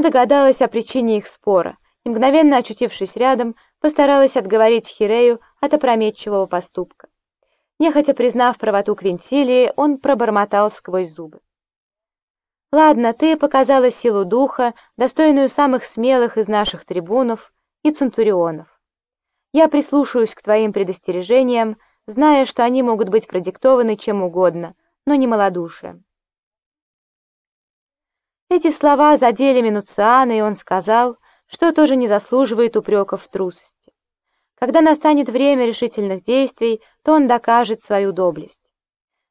Она догадалась о причине их спора и, мгновенно очутившись рядом, постаралась отговорить Хирею от опрометчивого поступка. Нехотя признав правоту Квинтилии, он пробормотал сквозь зубы. «Ладно, ты показала силу духа, достойную самых смелых из наших трибунов и центурионов. Я прислушаюсь к твоим предостережениям, зная, что они могут быть продиктованы чем угодно, но не малодушием». Эти слова задели Минуциана, и он сказал, что тоже не заслуживает упреков в трусости. Когда настанет время решительных действий, то он докажет свою доблесть.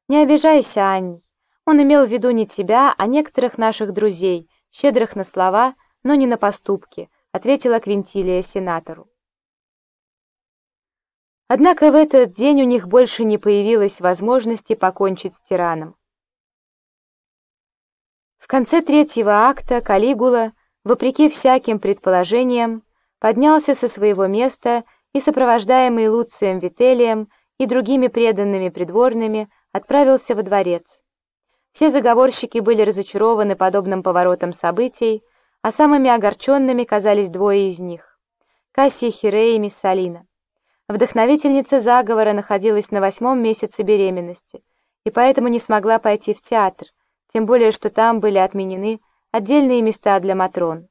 Не обижайся, Анни. Он имел в виду не тебя, а некоторых наших друзей, щедрых на слова, но не на поступки, ответила Квинтилия сенатору. Однако в этот день у них больше не появилось возможности покончить с тираном. В конце третьего акта Калигула, вопреки всяким предположениям, поднялся со своего места и, сопровождаемый Луцием Вителием и другими преданными придворными, отправился во дворец. Все заговорщики были разочарованы подобным поворотом событий, а самыми огорченными казались двое из них — Кассия Хирея и Миссалина. Вдохновительница заговора находилась на восьмом месяце беременности и поэтому не смогла пойти в театр, тем более что там были отменены отдельные места для Матрон.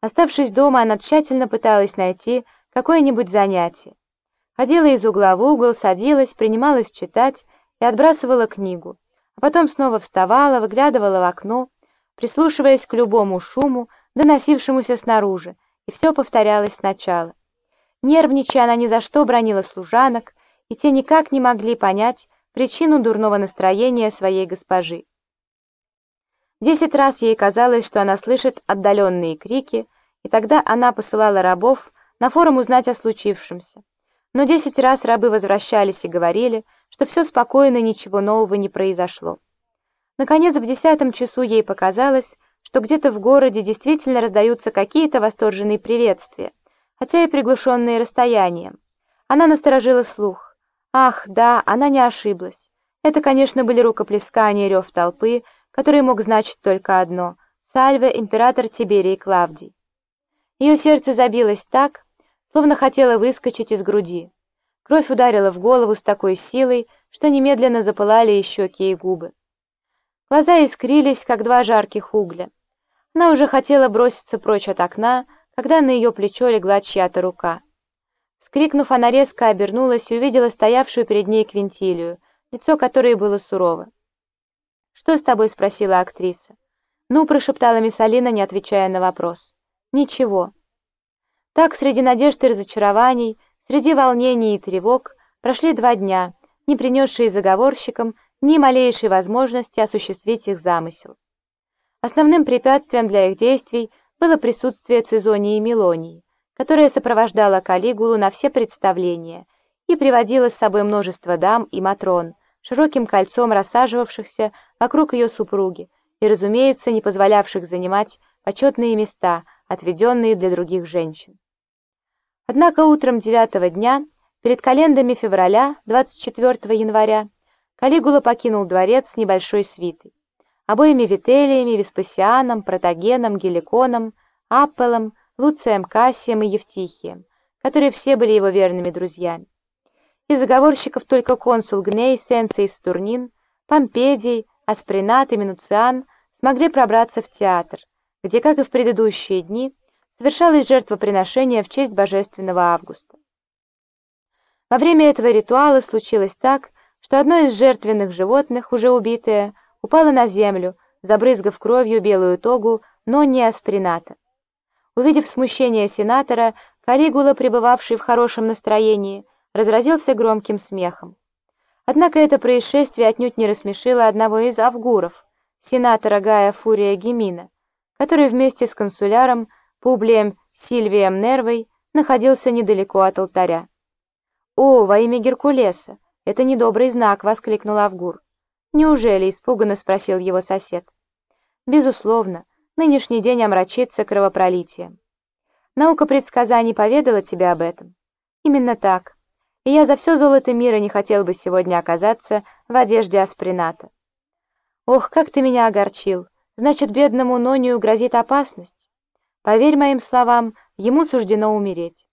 Оставшись дома, она тщательно пыталась найти какое-нибудь занятие. Ходила из угла в угол, садилась, принималась читать и отбрасывала книгу, а потом снова вставала, выглядывала в окно, прислушиваясь к любому шуму, доносившемуся снаружи, и все повторялось сначала. Нервничая, она ни за что бронила служанок, и те никак не могли понять причину дурного настроения своей госпожи. Десять раз ей казалось, что она слышит отдаленные крики, и тогда она посылала рабов на форум узнать о случившемся. Но десять раз рабы возвращались и говорили, что все спокойно, ничего нового не произошло. Наконец, в десятом часу ей показалось, что где-то в городе действительно раздаются какие-то восторженные приветствия, хотя и приглушенные расстоянием. Она насторожила слух. Ах, да, она не ошиблась. Это, конечно, были рукоплескания рев толпы, который мог значить только одно — «Сальве, император Тиберий Клавдий». Ее сердце забилось так, словно хотело выскочить из груди. Кровь ударила в голову с такой силой, что немедленно запылали и щеки и губы. Глаза искрились, как два жарких угля. Она уже хотела броситься прочь от окна, когда на ее плечо легла чья-то рука. Вскрикнув, она резко обернулась и увидела стоявшую перед ней Квинтилию, лицо которой было сурово. «Что с тобой?» — спросила актриса. «Ну», — прошептала мисс Алина, не отвечая на вопрос. «Ничего». Так, среди надежд и разочарований, среди волнений и тревог, прошли два дня, не принесшие заговорщикам ни малейшей возможности осуществить их замысел. Основным препятствием для их действий было присутствие Цезонии и Мелонии, которая сопровождала Калигулу на все представления и приводила с собой множество дам и матрон, широким кольцом рассаживавшихся вокруг ее супруги и, разумеется, не позволявших занимать почетные места, отведенные для других женщин. Однако утром девятого дня, перед календами февраля, 24 января, Калигула покинул дворец с небольшой свитой, обоими Вителиями, Веспасианом, Протагеном, Геликоном, Аппелом, Луцием Кассием и Евтихием, которые все были его верными друзьями. Из заговорщиков только консул Гней, Сенций Стурнин, Помпедий, Аспринат и Минуциан смогли пробраться в театр, где, как и в предыдущие дни, совершалось жертвоприношение в честь божественного Августа. Во время этого ритуала случилось так, что одно из жертвенных животных, уже убитое, упало на землю, забрызгав кровью белую тогу, но не асприната. Увидев смущение сенатора, Калигула, пребывавший в хорошем настроении, разразился громким смехом. Однако это происшествие отнюдь не рассмешило одного из авгуров, сенатора Гая Фурия Гемина, который вместе с консуляром Публием Сильвием Нервой находился недалеко от алтаря. «О, во имя Геркулеса! Это недобрый знак!» — воскликнул Авгур. «Неужели?» — испуганно спросил его сосед. «Безусловно, нынешний день омрачится кровопролитием. Наука предсказаний поведала тебе об этом?» «Именно так и я за все золото мира не хотел бы сегодня оказаться в одежде асприната. «Ох, как ты меня огорчил!» Значит, бедному Нонию грозит опасность. Поверь моим словам, ему суждено умереть.